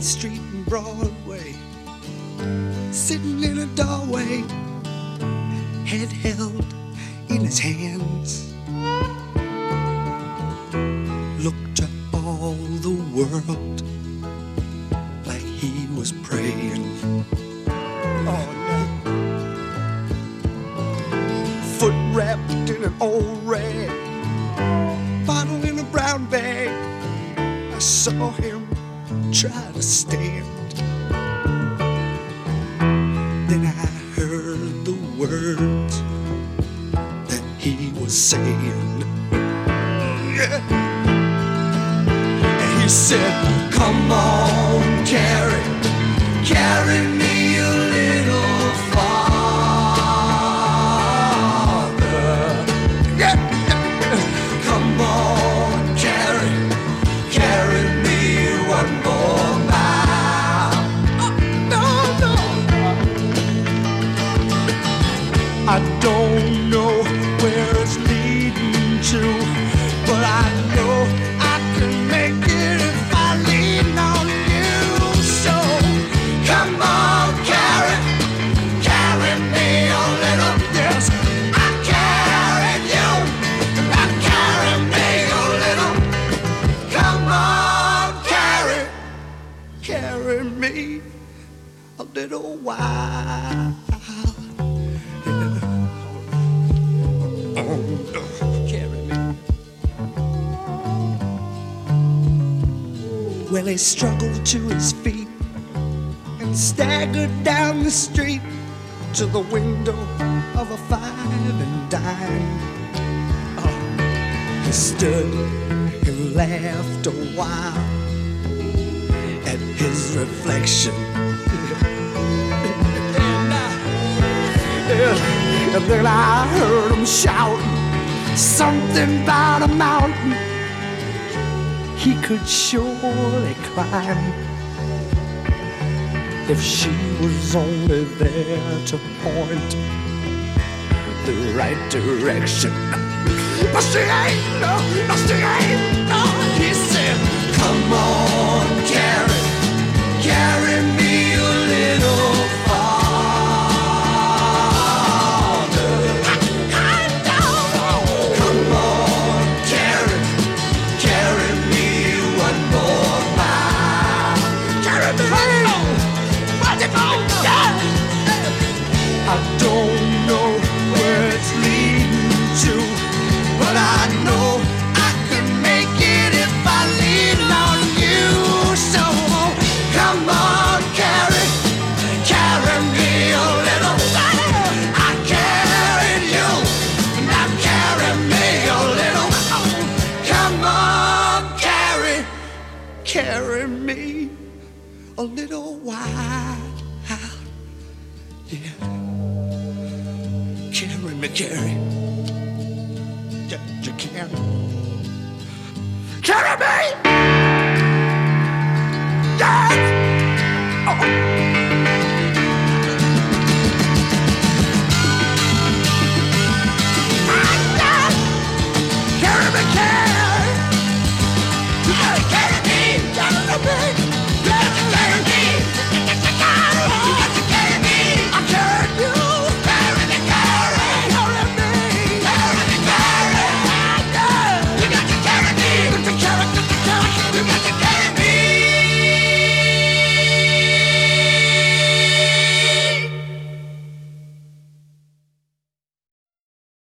Street and Broadway, sitting in a doorway, head held in his hands. Looked to all the world like he was praying. Oh no. Foot wrapped in an old rag, bottle in a brown bag. I saw him try to stand. Then I heard the words that he was saying. And he said, Come on, Carrie, carry me little while. Carry me. Well, he struggled to his feet and staggered down the street to the window of a five and dime. Oh, uh, he stood and laughed a while at his reflection. And then I heard him shouting something about a mountain he could surely climb if she was only there to point the right direction. But she ain't, no, no, she ain't, no. He said, Come on, Carrie, Come on, Carrie, carry me a little while. Yeah. Carry me, Carrie. You, can. Carry me! Yes! Oh.